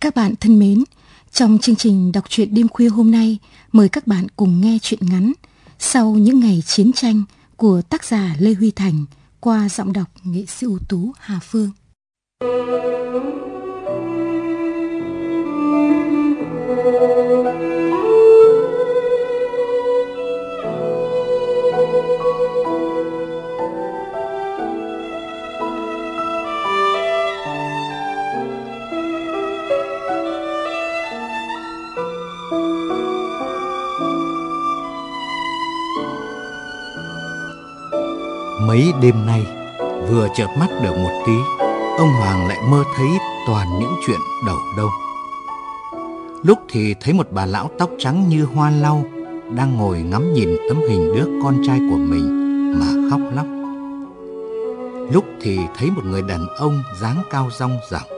Các bạn thân mến, trong chương trình đọc truyện đêm khuya hôm nay, mời các bạn cùng nghe truyện ngắn Sau những ngày chiến tranh của tác giả Lê Huy Thành qua giọng đọc nghệ sĩ ưu tú Hà Phương. Mấy đêm nay, vừa chợp mắt được một tí, ông Hoàng lại mơ thấy toàn những chuyện đầu đâu. Lúc thì thấy một bà lão tóc trắng như hoa lau đang ngồi ngắm nhìn tấm hình đứa con trai của mình mà khóc lóc. Lúc thì thấy một người đàn ông dáng cao rong ròng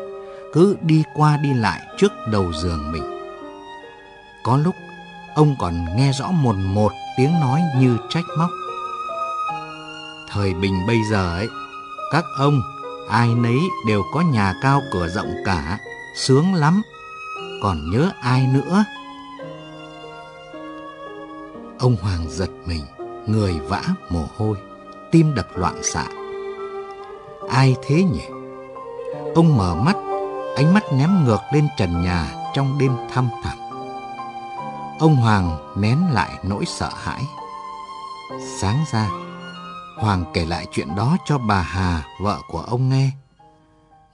cứ đi qua đi lại trước đầu giường mình. Có lúc ông còn nghe rõ một một tiếng nói như trách móc. Thời bình bây giờ ấy, các ông ai nấy đều có nhà cao cửa rộng cả, sướng lắm. Còn nhớ ai nữa? Ông Hoàng giật mình, người vã mồ hôi, tim đập loạn xạ. Ai thế nhỉ? Ông mở mắt, ánh mắt ném ngược lên trần nhà trong đêm thăm thẳm. Ông Hoàng nén lại nỗi sợ hãi. Sáng ra, Hoàng kể lại chuyện đó cho bà Hà, vợ của ông nghe.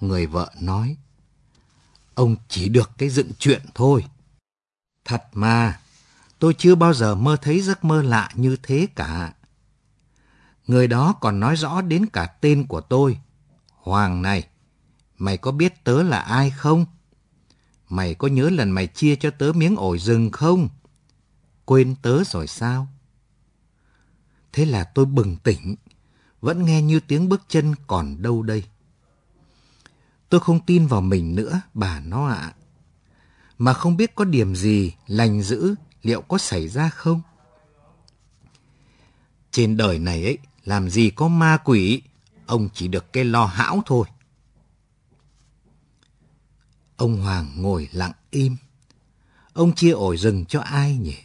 Người vợ nói, ông chỉ được cái dựng chuyện thôi. Thật mà, tôi chưa bao giờ mơ thấy giấc mơ lạ như thế cả. Người đó còn nói rõ đến cả tên của tôi. Hoàng này, mày có biết tớ là ai không? Mày có nhớ lần mày chia cho tớ miếng ổi rừng không? Quên tớ rồi sao? Thế là tôi bừng tỉnh, vẫn nghe như tiếng bước chân còn đâu đây. Tôi không tin vào mình nữa, bà nó ạ. Mà không biết có điểm gì lành dữ liệu có xảy ra không? Trên đời này ấy, làm gì có ma quỷ, ông chỉ được cái lo hão thôi. Ông Hoàng ngồi lặng im. Ông chia ổi rừng cho ai nhỉ?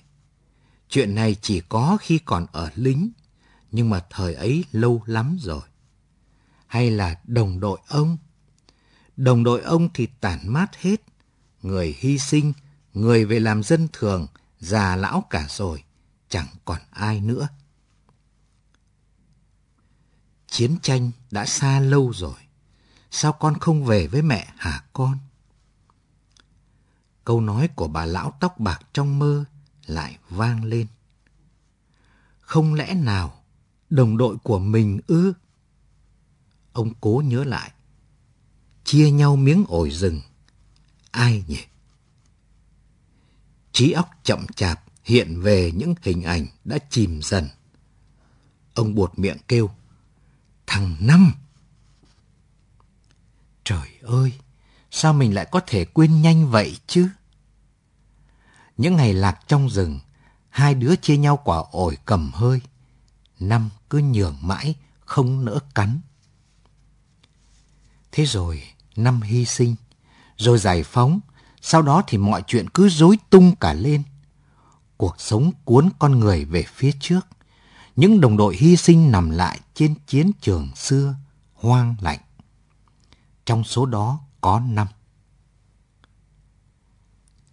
Chuyện này chỉ có khi còn ở lính, nhưng mà thời ấy lâu lắm rồi. Hay là đồng đội ông? Đồng đội ông thì tản mát hết, người hy sinh, người về làm dân thường, già lão cả rồi, chẳng còn ai nữa. Chiến tranh đã xa lâu rồi, sao con không về với mẹ hả con? Câu nói của bà lão tóc bạc trong mơ lại vang lên. Không lẽ nào đồng đội của mình ư? Ông cố nhớ lại. Chia nhau miếng ổi rừng. Ai nhỉ? Trí óc chậm chạp hiện về những hình ảnh đã chìm dần. Ông buột miệng kêu. Thằng Năm! Trời ơi! Sao mình lại có thể quên nhanh vậy chứ? Những ngày lạc trong rừng, hai đứa chia nhau quả ổi cầm hơi. Năm cứ nhường mãi, không nỡ cắn. Thế rồi, năm hy sinh, rồi giải phóng, sau đó thì mọi chuyện cứ rối tung cả lên. Cuộc sống cuốn con người về phía trước. Những đồng đội hy sinh nằm lại trên chiến trường xưa, hoang lạnh. Trong số đó có năm.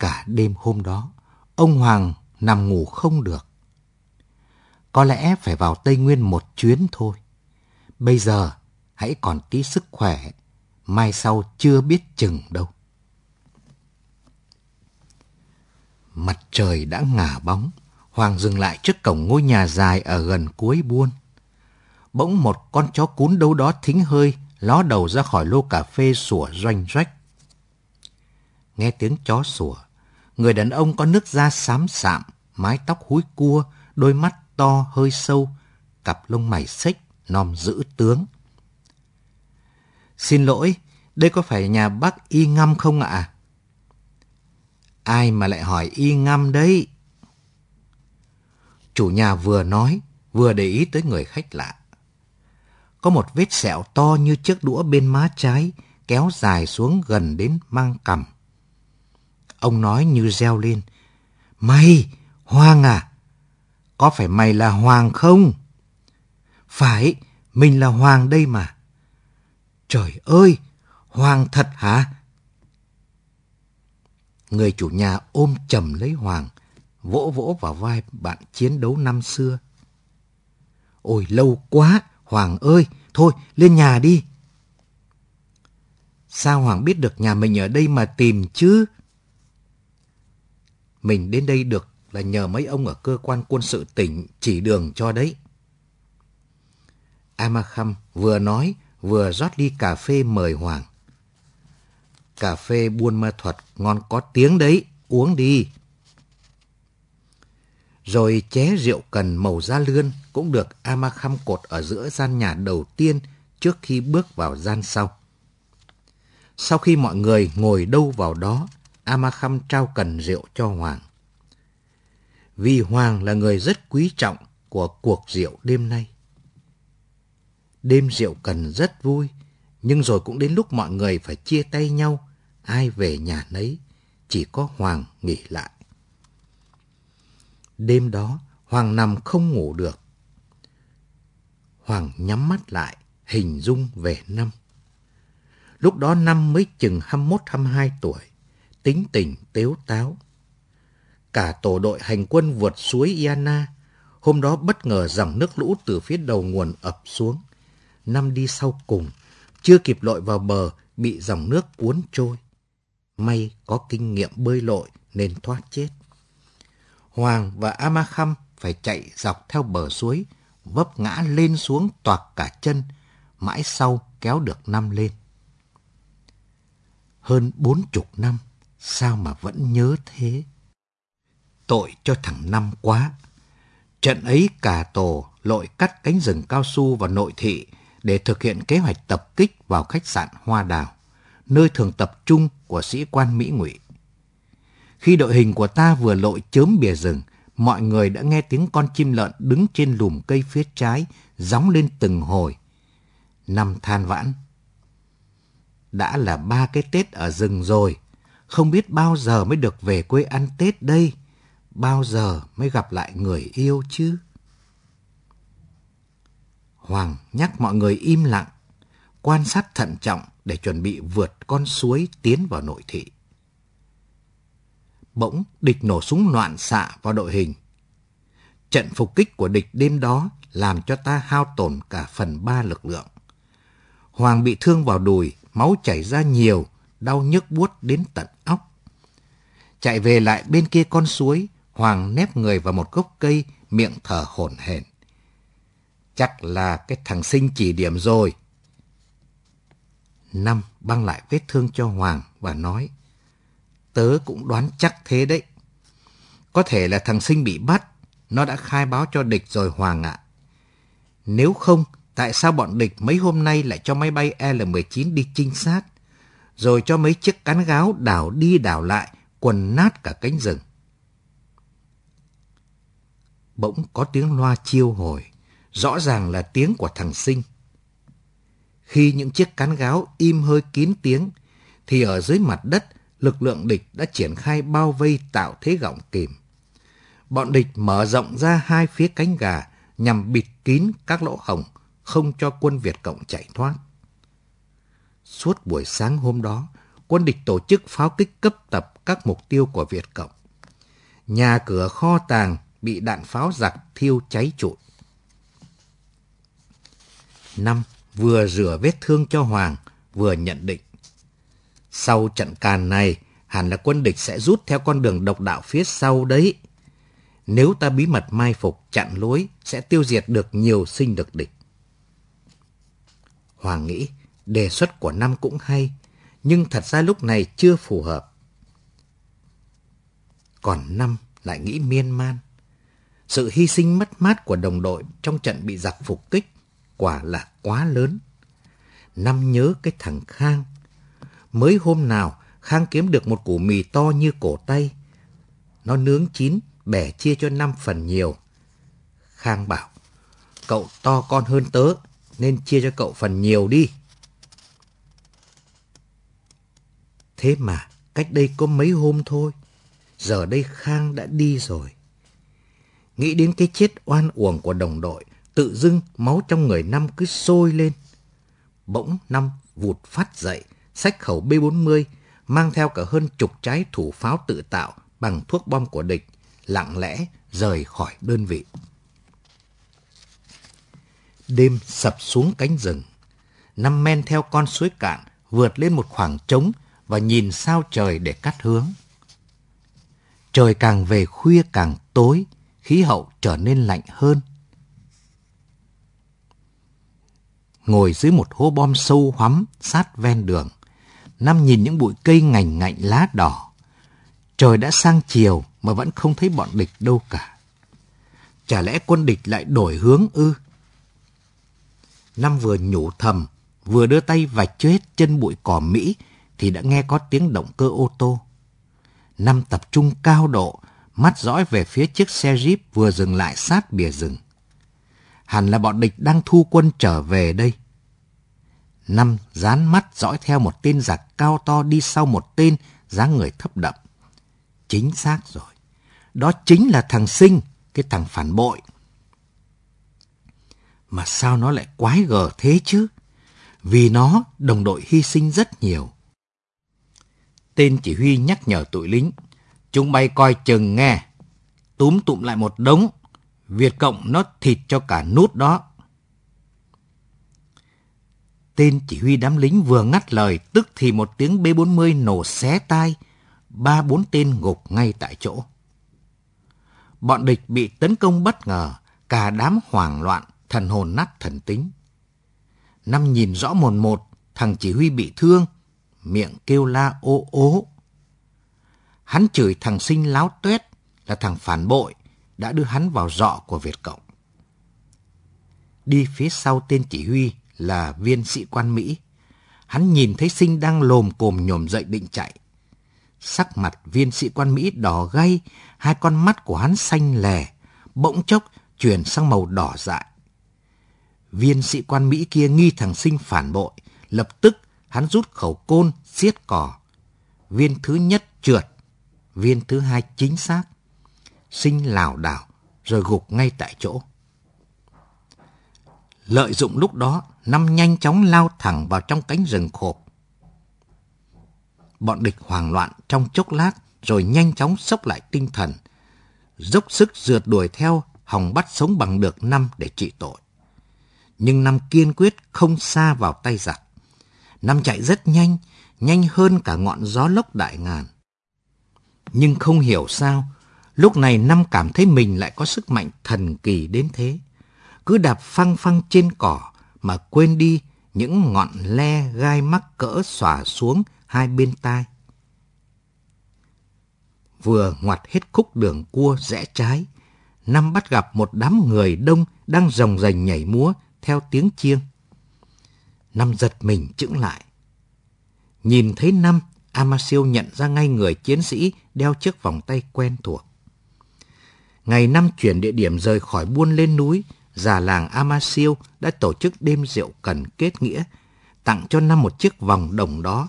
Cả đêm hôm đó, ông Hoàng nằm ngủ không được. Có lẽ phải vào Tây Nguyên một chuyến thôi. Bây giờ hãy còn tí sức khỏe, mai sau chưa biết chừng đâu. Mặt trời đã ngả bóng, Hoàng dừng lại trước cổng ngôi nhà dài ở gần cuối buôn. Bỗng một con chó cún đâu đó thính hơi, ló đầu ra khỏi lô cà phê sủa doanh rách. Nghe tiếng chó sủa, người đàn ông có nước da xám xạm, mái tóc húi cua, đôi mắt to hơi sâu, cặp lông mày xích, nòm giữ tướng. Xin lỗi, đây có phải nhà bác Y Ngâm không ạ? Ai mà lại hỏi Y Ngâm đấy? Chủ nhà vừa nói, vừa để ý tới người khách lạ. Có một vết sẹo to như chiếc đũa bên má trái, kéo dài xuống gần đến mang cằm. Ông nói như reo lên. Mày, Hoàng à? Có phải mày là Hoàng không? Phải, mình là Hoàng đây mà. Trời ơi, Hoàng thật hả? Người chủ nhà ôm chầm lấy Hoàng, vỗ vỗ vào vai bạn chiến đấu năm xưa. Ôi lâu quá, Hoàng ơi, thôi lên nhà đi. Sao Hoàng biết được nhà mình ở đây mà tìm chứ? Mình đến đây được là nhờ mấy ông ở cơ quan quân sự tỉnh chỉ đường cho đấy. Amakham vừa nói vừa rót ly cà phê mời Hoàng. Cà phê buôn ma thuật ngon có tiếng đấy, uống đi. Rồi ché rượu cần màu da lươn cũng được Amakham cột ở giữa gian nhà đầu tiên trước khi bước vào gian sau. Sau khi mọi người ngồi đâu vào đó, Amakham trao cần rượu cho Hoàng. Vì Hoàng là người rất quý trọng của cuộc rượu đêm nay. Đêm rượu cần rất vui, nhưng rồi cũng đến lúc mọi người phải chia tay nhau, ai về nhà nấy, chỉ có Hoàng nghỉ lại. Đêm đó, Hoàng nằm không ngủ được. Hoàng nhắm mắt lại, hình dung về năm. Lúc đó năm mới chừng 21-22 tuổi, tính tình tếu táo. Cả tổ đội hành quân vượt suối Iana, hôm đó bất ngờ dòng nước lũ từ phía đầu nguồn ập xuống. Năm đi sau cùng, chưa kịp lội vào bờ, bị dòng nước cuốn trôi. May có kinh nghiệm bơi lội nên thoát chết. Hoàng và Amakham phải chạy dọc theo bờ suối, vấp ngã lên xuống toạc cả chân, mãi sau kéo được năm lên. Hơn bốn chục năm, sao mà vẫn nhớ thế? Tội cho thằng Năm quá. Trận ấy cả tổ lội cắt cánh rừng cao su vào nội thị để thực hiện kế hoạch tập kích vào khách sạn Hoa Đào, nơi thường tập trung của sĩ quan Mỹ ngụy. Khi đội hình của ta vừa lội chớm bìa rừng, mọi người đã nghe tiếng con chim lợn đứng trên lùm cây phía trái, gióng lên từng hồi. Năm than vãn. Đã là ba cái Tết ở rừng rồi, không biết bao giờ mới được về quê ăn Tết đây, bao giờ mới gặp lại người yêu chứ. Hoàng nhắc mọi người im lặng, quan sát thận trọng để chuẩn bị vượt con suối tiến vào nội thị. Bỗng địch nổ súng loạn xạ vào đội hình. Trận phục kích của địch đêm đó làm cho ta hao tổn cả phần ba lực lượng. Hoàng bị thương vào đùi, máu chảy ra nhiều, đau nhức buốt đến tận óc. Chạy về lại bên kia con suối, Hoàng nép người vào một gốc cây, miệng thở hổn hển. Chắc là cái thằng sinh chỉ điểm rồi. Năm băng lại vết thương cho Hoàng và nói, tớ cũng đoán chắc thế đấy. Có thể là thằng sinh bị bắt, nó đã khai báo cho địch rồi Hoàng ạ. Nếu không, tại sao bọn địch mấy hôm nay lại cho máy bay L-19 đi trinh sát, rồi cho mấy chiếc cán gáo đảo đi đảo lại, quần nát cả cánh rừng. Bỗng có tiếng loa chiêu hồi rõ ràng là tiếng của thằng sinh. Khi những chiếc cán gáo im hơi kín tiếng, thì ở dưới mặt đất, lực lượng địch đã triển khai bao vây tạo thế gọng kìm. Bọn địch mở rộng ra hai phía cánh gà nhằm bịt kín các lỗ hổng, không cho quân Việt Cộng chạy thoát. Suốt buổi sáng hôm đó, quân địch tổ chức pháo kích cấp tập các mục tiêu của Việt Cộng. Nhà cửa kho tàng bị đạn pháo giặc thiêu cháy trụi. Năm vừa rửa vết thương cho Hoàng, vừa nhận định. Sau trận càn này, hẳn là quân địch sẽ rút theo con đường độc đạo phía sau đấy. Nếu ta bí mật mai phục chặn lối, sẽ tiêu diệt được nhiều sinh lực địch. Hoàng nghĩ, đề xuất của Năm cũng hay, nhưng thật ra lúc này chưa phù hợp. Còn Năm lại nghĩ miên man. Sự hy sinh mất mát của đồng đội trong trận bị giặc phục kích quả là quá lớn. Năm nhớ cái thằng Khang. Mới hôm nào Khang kiếm được một củ mì to như cổ tay. Nó nướng chín, bẻ chia cho năm phần nhiều. Khang bảo, cậu to con hơn tớ, nên chia cho cậu phần nhiều đi. Thế mà, cách đây có mấy hôm thôi. Giờ đây Khang đã đi rồi. Nghĩ đến cái chết oan uổng của đồng đội, tự dưng máu trong người Năm cứ sôi lên. Bỗng Năm vụt phát dậy, sách khẩu B-40, mang theo cả hơn chục trái thủ pháo tự tạo bằng thuốc bom của địch, lặng lẽ rời khỏi đơn vị. Đêm sập xuống cánh rừng. Năm men theo con suối cạn, vượt lên một khoảng trống và nhìn sao trời để cắt hướng. Trời càng về khuya càng tối, khí hậu trở nên lạnh hơn. Ngồi dưới một hố bom sâu hoắm sát ven đường, Năm nhìn những bụi cây ngành ngạnh lá đỏ. Trời đã sang chiều mà vẫn không thấy bọn địch đâu cả. Chả lẽ quân địch lại đổi hướng ư? Năm vừa nhủ thầm, vừa đưa tay vạch chết chân bụi cỏ Mỹ thì đã nghe có tiếng động cơ ô tô. Năm tập trung cao độ, mắt dõi về phía chiếc xe Jeep vừa dừng lại sát bìa rừng. Hẳn là bọn địch đang thu quân trở về đây. Năm dán mắt dõi theo một tên giặc cao to đi sau một tên dáng người thấp đậm. Chính xác rồi. Đó chính là thằng Sinh, cái thằng phản bội. Mà sao nó lại quái gở thế chứ? Vì nó đồng đội hy sinh rất nhiều. Tên chỉ huy nhắc nhở tụi lính. Chúng bay coi chừng nghe. Túm tụm lại một đống. Việt Cộng nó thịt cho cả nút đó. Tên chỉ huy đám lính vừa ngắt lời, tức thì một tiếng B-40 nổ xé tai, ba bốn tên gục ngay tại chỗ. Bọn địch bị tấn công bất ngờ, cả đám hoảng loạn, thần hồn nát thần tính. Năm nhìn rõ mồn một, thằng chỉ huy bị thương, miệng kêu la ô ố. Hắn chửi thằng sinh láo tuét là thằng phản bội, đã đưa hắn vào dọ của Việt Cộng. Đi phía sau tên chỉ huy là viên sĩ quan Mỹ. Hắn nhìn thấy sinh đang lồm cồm nhổm dậy định chạy. Sắc mặt viên sĩ quan Mỹ đỏ gay, hai con mắt của hắn xanh lè, bỗng chốc chuyển sang màu đỏ dại. Viên sĩ quan Mỹ kia nghi thằng sinh phản bội, lập tức hắn rút khẩu côn, xiết cỏ. Viên thứ nhất trượt, viên thứ hai chính xác. Sinh lảo đảo, rồi gục ngay tại chỗ. Lợi dụng lúc đó, Năm nhanh chóng lao thẳng vào trong cánh rừng khộp. Bọn địch hoảng loạn trong chốc lát rồi nhanh chóng sốc lại tinh thần. Dốc sức rượt đuổi theo, hòng bắt sống bằng được Năm để trị tội. Nhưng Năm kiên quyết không xa vào tay giặc. Năm chạy rất nhanh, nhanh hơn cả ngọn gió lốc đại ngàn. Nhưng không hiểu sao, lúc này Năm cảm thấy mình lại có sức mạnh thần kỳ đến thế. Cứ đạp phăng phăng trên cỏ, mà quên đi những ngọn le gai mắc cỡ xòa xuống hai bên tai. Vừa ngoặt hết khúc đường cua rẽ trái, Năm bắt gặp một đám người đông đang rồng rành nhảy múa theo tiếng chiêng. Năm giật mình chững lại. Nhìn thấy Năm, Amasio nhận ra ngay người chiến sĩ đeo chiếc vòng tay quen thuộc. Ngày năm chuyển địa điểm rời khỏi buôn lên núi, già làng Amasio đã tổ chức đêm rượu cần kết nghĩa, tặng cho năm một chiếc vòng đồng đó,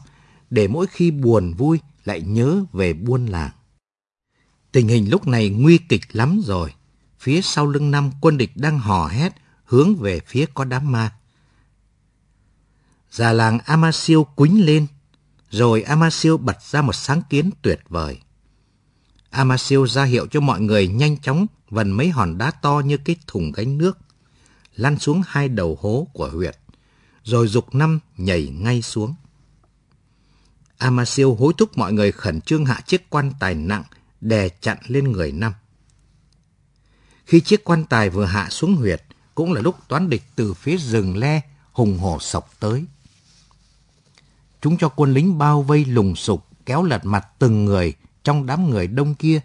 để mỗi khi buồn vui lại nhớ về buôn làng. Tình hình lúc này nguy kịch lắm rồi. Phía sau lưng năm quân địch đang hò hét hướng về phía có đám ma. Già làng amasiu quính lên, rồi amasiu bật ra một sáng kiến tuyệt vời. amasiu ra hiệu cho mọi người nhanh chóng vần mấy hòn đá to như cái thùng gánh nước, lăn xuống hai đầu hố của huyệt, rồi dục năm nhảy ngay xuống. amasiu hối thúc mọi người khẩn trương hạ chiếc quan tài nặng đè chặn lên người năm. Khi chiếc quan tài vừa hạ xuống huyệt, cũng là lúc toán địch từ phía rừng le hùng hổ sọc tới. Chúng cho quân lính bao vây lùng sục, kéo lật mặt từng người trong đám người đông kia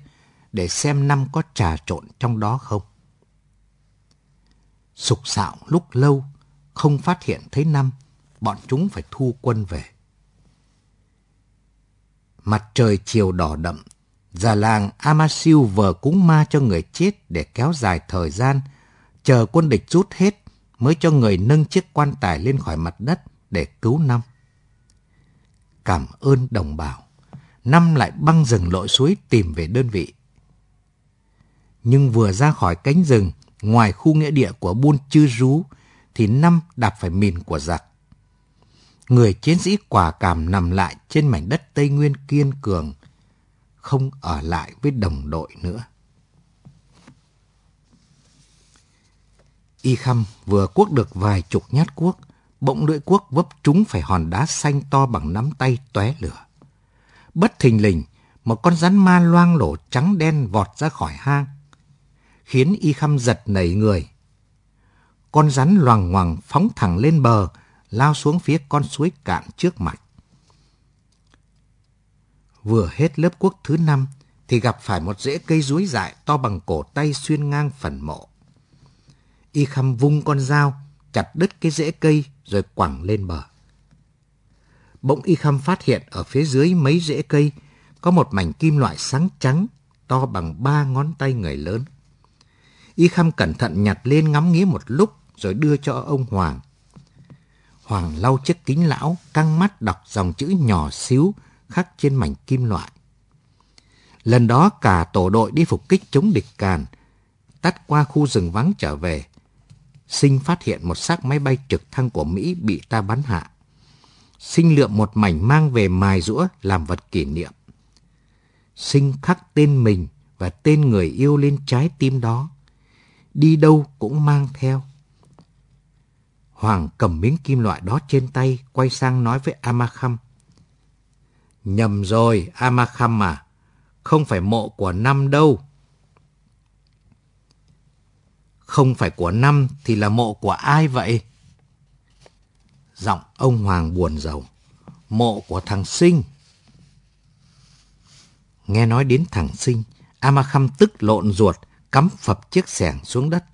để xem năm có trà trộn trong đó không. Sục sạo lúc lâu, không phát hiện thấy năm, bọn chúng phải thu quân về. Mặt trời chiều đỏ đậm, già làng Amasiu vờ cúng ma cho người chết để kéo dài thời gian, chờ quân địch rút hết mới cho người nâng chiếc quan tài lên khỏi mặt đất để cứu năm. Cảm ơn đồng bào. Năm lại băng rừng lội suối tìm về đơn vị. Nhưng vừa ra khỏi cánh rừng, ngoài khu nghĩa địa của buôn chư rú, thì Năm đạp phải mìn của giặc. Người chiến sĩ quả cảm nằm lại trên mảnh đất Tây Nguyên kiên cường, không ở lại với đồng đội nữa. Y Khăm vừa cuốc được vài chục nhát cuốc, bỗng lưỡi cuốc vấp trúng phải hòn đá xanh to bằng nắm tay tóe lửa. Bất thình lình, một con rắn ma loang lổ trắng đen vọt ra khỏi hang, khiến Y Khăm giật nảy người. Con rắn loằng ngoằng phóng thẳng lên bờ, lao xuống phía con suối cạn trước mặt. Vừa hết lớp cuốc thứ năm, thì gặp phải một rễ cây rúi dại to bằng cổ tay xuyên ngang phần mộ. Y Khăm vung con dao, chặt đứt cái rễ cây rồi quẳng lên bờ. Bỗng Y Khăm phát hiện ở phía dưới mấy rễ cây có một mảnh kim loại sáng trắng to bằng ba ngón tay người lớn. Y Khăm cẩn thận nhặt lên ngắm nghía một lúc rồi đưa cho ông Hoàng. Hoàng lau chiếc kính lão, căng mắt đọc dòng chữ nhỏ xíu khắc trên mảnh kim loại. Lần đó cả tổ đội đi phục kích chống địch càn, tắt qua khu rừng vắng trở về. Sinh phát hiện một xác máy bay trực thăng của Mỹ bị ta bắn hạ. Sinh lượm một mảnh mang về mài rũa làm vật kỷ niệm. Sinh khắc tên mình và tên người yêu lên trái tim đó. Đi đâu cũng mang theo. Hoàng cầm miếng kim loại đó trên tay, quay sang nói với Amakham. Nhầm rồi, Amakham à. Không phải mộ của năm đâu. Không phải của năm thì là mộ của ai vậy? Giọng ông Hoàng buồn rầu. Mộ của thằng Sinh. Nghe nói đến thằng Sinh, Amakham tức lộn ruột, cắm phập chiếc xẻng xuống đất.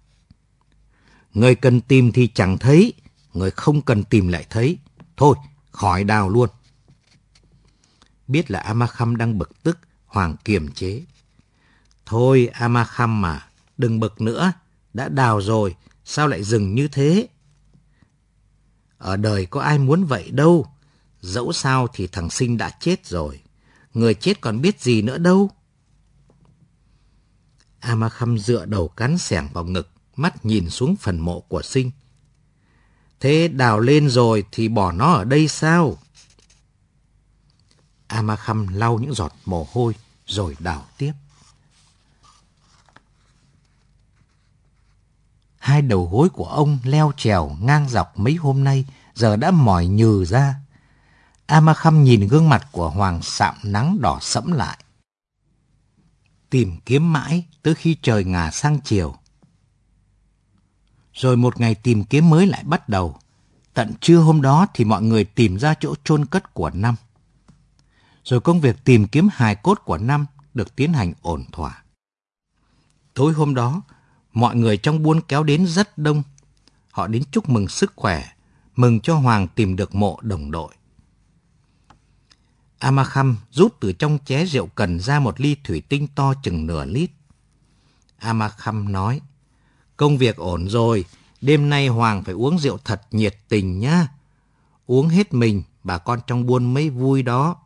Người cần tìm thì chẳng thấy, người không cần tìm lại thấy. Thôi, khỏi đào luôn. Biết là Amakham đang bực tức, Hoàng kiềm chế. Thôi Amakham mà, đừng bực nữa. Đã đào rồi, sao lại dừng như thế? Ở đời có ai muốn vậy đâu. Dẫu sao thì thằng Sinh đã chết rồi. Người chết còn biết gì nữa đâu. Amakham dựa đầu cắn sẻng vào ngực, mắt nhìn xuống phần mộ của Sinh. Thế đào lên rồi thì bỏ nó ở đây sao? Amakham lau những giọt mồ hôi rồi đào tiếp. Hai đầu gối của ông leo trèo ngang dọc mấy hôm nay giờ đã mỏi nhừ ra. Amakham nhìn gương mặt của Hoàng sạm nắng đỏ sẫm lại. Tìm kiếm mãi tới khi trời ngả sang chiều. Rồi một ngày tìm kiếm mới lại bắt đầu. Tận trưa hôm đó thì mọi người tìm ra chỗ chôn cất của Năm. Rồi công việc tìm kiếm hài cốt của Năm được tiến hành ổn thỏa. Tối hôm đó, mọi người trong buôn kéo đến rất đông. Họ đến chúc mừng sức khỏe, mừng cho Hoàng tìm được mộ đồng đội. Amakham rút từ trong ché rượu cần ra một ly thủy tinh to chừng nửa lít. Amakham nói, công việc ổn rồi, đêm nay Hoàng phải uống rượu thật nhiệt tình nhá. Uống hết mình, bà con trong buôn mới vui đó.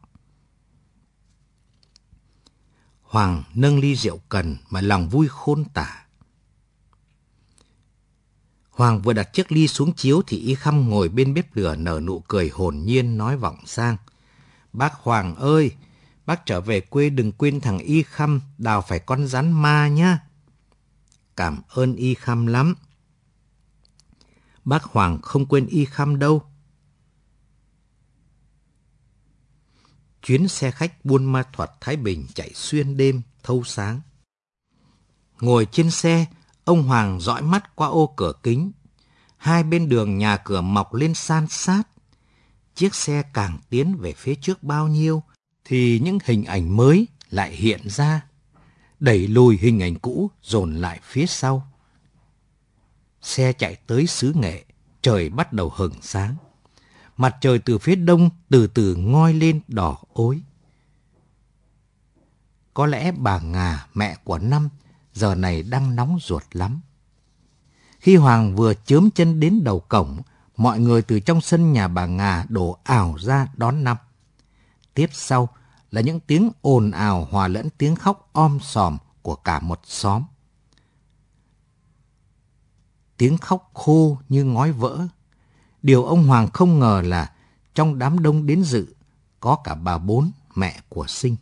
Hoàng nâng ly rượu cần mà lòng vui khôn tả. Hoàng vừa đặt chiếc ly xuống chiếu thì Y Khăm ngồi bên bếp lửa nở nụ cười hồn nhiên nói vọng sang. Bác Hoàng ơi, bác trở về quê đừng quên thằng Y Khăm đào phải con rắn ma nhá. Cảm ơn Y Khăm lắm. Bác Hoàng không quên Y Khăm đâu. Chuyến xe khách buôn ma thuật Thái Bình chạy xuyên đêm, thâu sáng. Ngồi trên xe, ông Hoàng dõi mắt qua ô cửa kính. Hai bên đường nhà cửa mọc lên san sát. Chiếc xe càng tiến về phía trước bao nhiêu, thì những hình ảnh mới lại hiện ra. Đẩy lùi hình ảnh cũ dồn lại phía sau. Xe chạy tới xứ nghệ, trời bắt đầu hừng sáng mặt trời từ phía đông từ từ ngoi lên đỏ ối. Có lẽ bà Ngà, mẹ của Năm, giờ này đang nóng ruột lắm. Khi Hoàng vừa chớm chân đến đầu cổng, mọi người từ trong sân nhà bà Ngà đổ ảo ra đón Năm. Tiếp sau là những tiếng ồn ào hòa lẫn tiếng khóc om sòm của cả một xóm. Tiếng khóc khô như ngói vỡ. Điều ông Hoàng không ngờ là trong đám đông đến dự có cả bà bốn, mẹ của Sinh.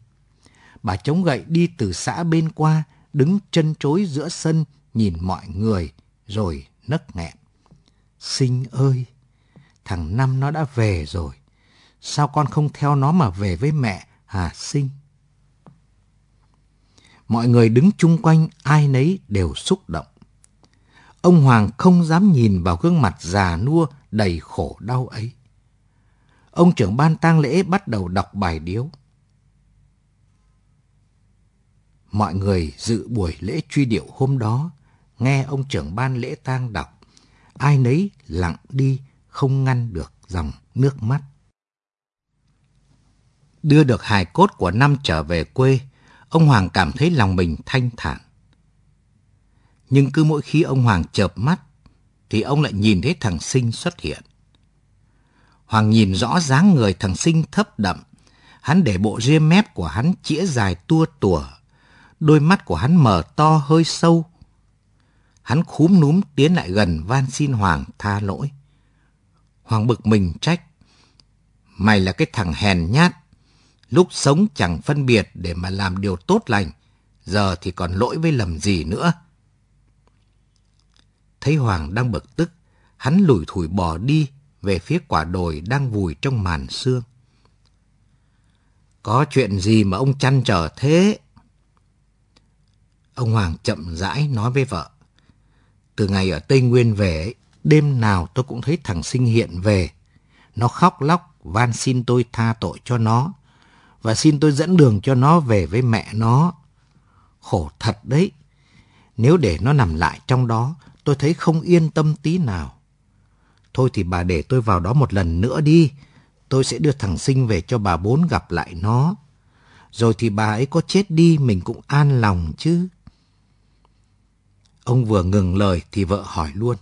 Bà chống gậy đi từ xã bên qua, đứng chân chối giữa sân nhìn mọi người, rồi nấc nghẹn. Sinh ơi, thằng Năm nó đã về rồi. Sao con không theo nó mà về với mẹ hả Sinh? Mọi người đứng chung quanh ai nấy đều xúc động. Ông Hoàng không dám nhìn vào gương mặt già nua đầy khổ đau ấy. Ông trưởng ban tang lễ bắt đầu đọc bài điếu. Mọi người dự buổi lễ truy điệu hôm đó, nghe ông trưởng ban lễ tang đọc, ai nấy lặng đi không ngăn được dòng nước mắt. Đưa được hài cốt của năm trở về quê, ông Hoàng cảm thấy lòng mình thanh thản. Nhưng cứ mỗi khi ông Hoàng chợp mắt, thì ông lại nhìn thấy thằng Sinh xuất hiện. Hoàng nhìn rõ dáng người thằng Sinh thấp đậm, hắn để bộ ria mép của hắn chĩa dài tua tủa, đôi mắt của hắn mở to hơi sâu. Hắn khúm núm tiến lại gần van xin Hoàng tha lỗi. Hoàng bực mình trách. Mày là cái thằng hèn nhát, lúc sống chẳng phân biệt để mà làm điều tốt lành, giờ thì còn lỗi với lầm gì nữa. Thấy Hoàng đang bực tức, hắn lủi thủi bỏ đi về phía quả đồi đang vùi trong màn sương. Có chuyện gì mà ông chăn trở thế? Ông Hoàng chậm rãi nói với vợ. Từ ngày ở Tây Nguyên về, đêm nào tôi cũng thấy thằng Sinh hiện về. Nó khóc lóc, van xin tôi tha tội cho nó, và xin tôi dẫn đường cho nó về với mẹ nó. Khổ thật đấy. Nếu để nó nằm lại trong đó, tôi thấy không yên tâm tí nào. Thôi thì bà để tôi vào đó một lần nữa đi. Tôi sẽ đưa thằng Sinh về cho bà bốn gặp lại nó. Rồi thì bà ấy có chết đi mình cũng an lòng chứ. Ông vừa ngừng lời thì vợ hỏi luôn.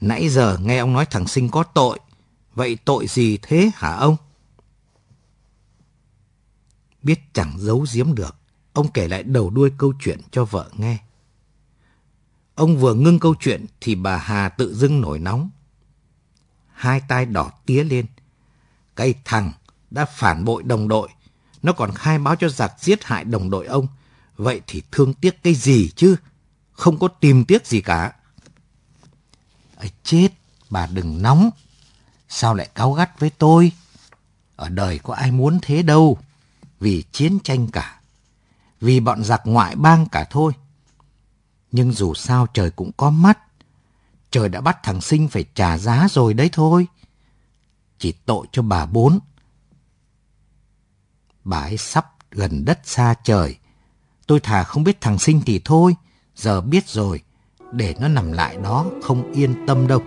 Nãy giờ nghe ông nói thằng Sinh có tội. Vậy tội gì thế hả ông? Biết chẳng giấu giếm được, ông kể lại đầu đuôi câu chuyện cho vợ nghe. Ông vừa ngưng câu chuyện thì bà Hà tự dưng nổi nóng. Hai tay đỏ tía lên. Cái thằng đã phản bội đồng đội. Nó còn khai báo cho giặc giết hại đồng đội ông. Vậy thì thương tiếc cái gì chứ? Không có tìm tiếc gì cả. Ây chết, bà đừng nóng. Sao lại cáu gắt với tôi? Ở đời có ai muốn thế đâu. Vì chiến tranh cả. Vì bọn giặc ngoại bang cả thôi. Nhưng dù sao trời cũng có mắt. Trời đã bắt thằng Sinh phải trả giá rồi đấy thôi. Chỉ tội cho bà bốn. Bà ấy sắp gần đất xa trời. Tôi thà không biết thằng Sinh thì thôi. Giờ biết rồi. Để nó nằm lại đó không yên tâm đâu.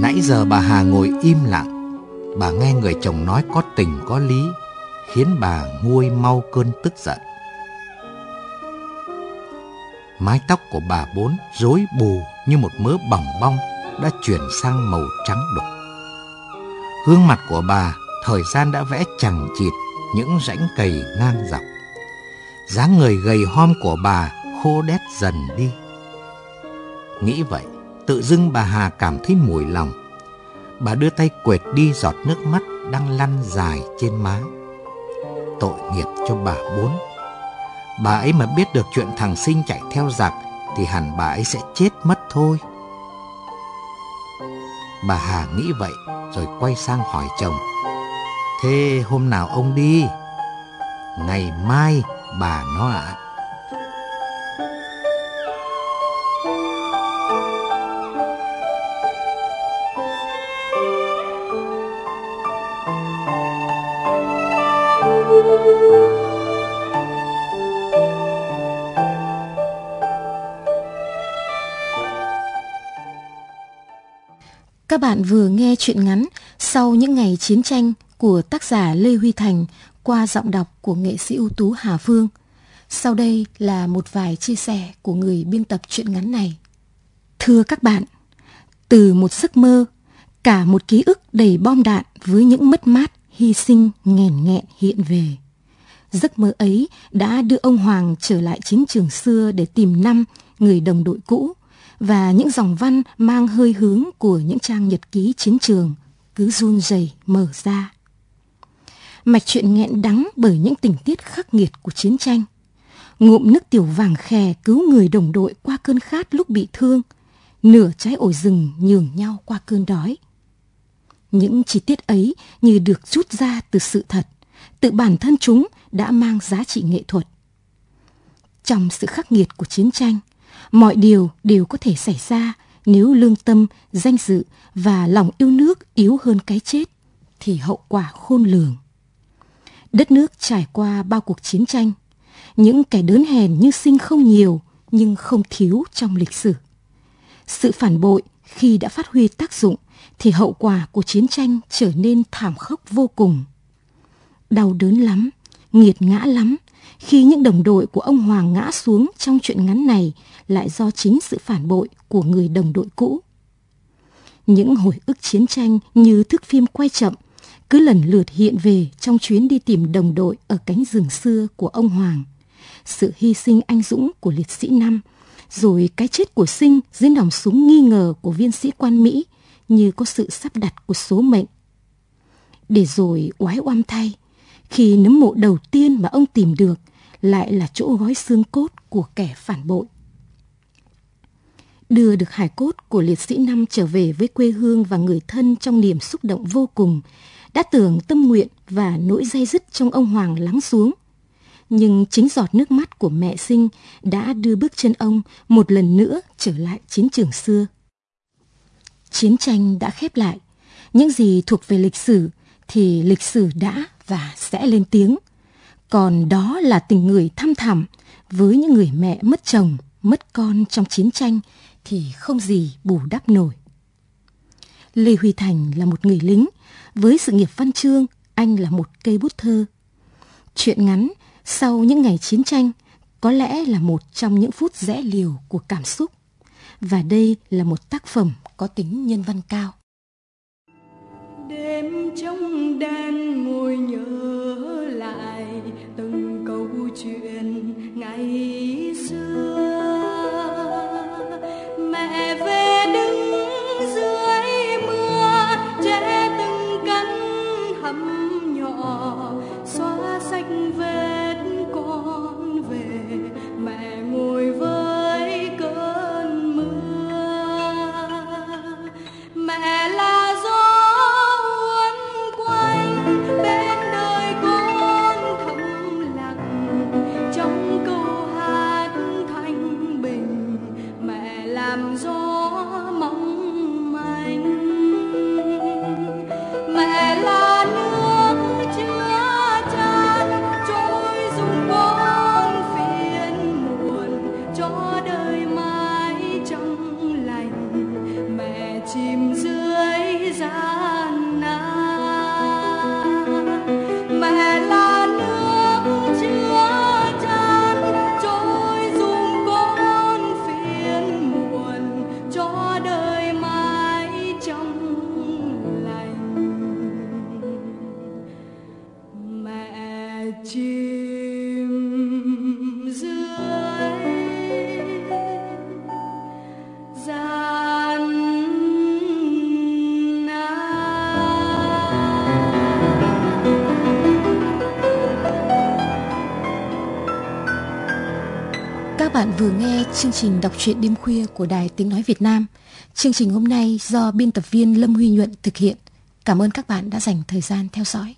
Nãy giờ bà Hà ngồi im lặng. Bà nghe người chồng nói có tình có lý. Khiến bà nguôi mau cơn tức giận mái tóc của bà bốn rối bù như một mớ bỏng bong đã chuyển sang màu trắng đục. Gương mặt của bà thời gian đã vẽ chẳng chịt những rãnh cầy ngang dọc. dáng người gầy hom của bà khô đét dần đi. Nghĩ vậy, tự dưng bà Hà cảm thấy mùi lòng. Bà đưa tay quệt đi giọt nước mắt đang lăn dài trên má. Tội nghiệp cho bà bốn Bà ấy mà biết được chuyện thằng Sinh chạy theo giặc thì hẳn bà ấy sẽ chết mất thôi. Bà Hà nghĩ vậy rồi quay sang hỏi chồng. Thế hôm nào ông đi? Ngày mai bà nó ạ. À. Các bạn vừa nghe chuyện ngắn Sau những ngày chiến tranh của tác giả Lê Huy Thành qua giọng đọc của nghệ sĩ ưu tú Hà Phương. Sau đây là một vài chia sẻ của người biên tập truyện ngắn này. Thưa các bạn, từ một giấc mơ, cả một ký ức đầy bom đạn với những mất mát, hy sinh, nghèn nghẹn hiện về. Giấc mơ ấy đã đưa ông Hoàng trở lại chiến trường xưa để tìm năm người đồng đội cũ và những dòng văn mang hơi hướng của những trang nhật ký chiến trường cứ run rẩy mở ra. Mạch chuyện nghẹn đắng bởi những tình tiết khắc nghiệt của chiến tranh. Ngụm nước tiểu vàng khè cứu người đồng đội qua cơn khát lúc bị thương, nửa trái ổi rừng nhường nhau qua cơn đói. Những chi tiết ấy như được rút ra từ sự thật, tự bản thân chúng đã mang giá trị nghệ thuật. Trong sự khắc nghiệt của chiến tranh, mọi điều đều có thể xảy ra nếu lương tâm, danh dự và lòng yêu nước yếu hơn cái chết thì hậu quả khôn lường. Đất nước trải qua bao cuộc chiến tranh, những kẻ đớn hèn như sinh không nhiều nhưng không thiếu trong lịch sử. Sự phản bội khi đã phát huy tác dụng thì hậu quả của chiến tranh trở nên thảm khốc vô cùng. Đau đớn lắm, nghiệt ngã lắm khi những đồng đội của ông Hoàng ngã xuống trong chuyện ngắn này lại do chính sự phản bội của người đồng đội cũ. Những hồi ức chiến tranh như thước phim quay chậm cứ lần lượt hiện về trong chuyến đi tìm đồng đội ở cánh rừng xưa của ông Hoàng. Sự hy sinh anh dũng của liệt sĩ Năm, rồi cái chết của Sinh dưới nòng súng nghi ngờ của viên sĩ quan Mỹ như có sự sắp đặt của số mệnh. Để rồi oái oăm thay, khi nấm mộ đầu tiên mà ông tìm được lại là chỗ gói xương cốt của kẻ phản bội. Đưa được hải cốt của liệt sĩ Năm trở về với quê hương và người thân trong niềm xúc động vô cùng, đã tưởng tâm nguyện và nỗi dây dứt trong ông Hoàng lắng xuống. Nhưng chính giọt nước mắt của mẹ sinh đã đưa bước chân ông một lần nữa trở lại chiến trường xưa. Chiến tranh đã khép lại, những gì thuộc về lịch sử thì lịch sử đã và sẽ lên tiếng. Còn đó là tình người thăm thẳm với những người mẹ mất chồng, mất con trong chiến tranh thì không gì bù đắp nổi. Lê Huy Thành là một người lính, với sự nghiệp văn chương, anh là một cây bút thơ. Chuyện ngắn sau những ngày chiến tranh có lẽ là một trong những phút rẽ liều của cảm xúc. Và đây là một tác phẩm có tính nhân văn cao. Đêm trong đen ngồi nhớ lại từng câu chuyện ngày joy. Chương trình đọc truyện đêm khuya của Đài Tiếng Nói Việt Nam. Chương trình hôm nay do biên tập viên Lâm Huy Nhuận thực hiện. Cảm ơn các bạn đã dành thời gian theo dõi.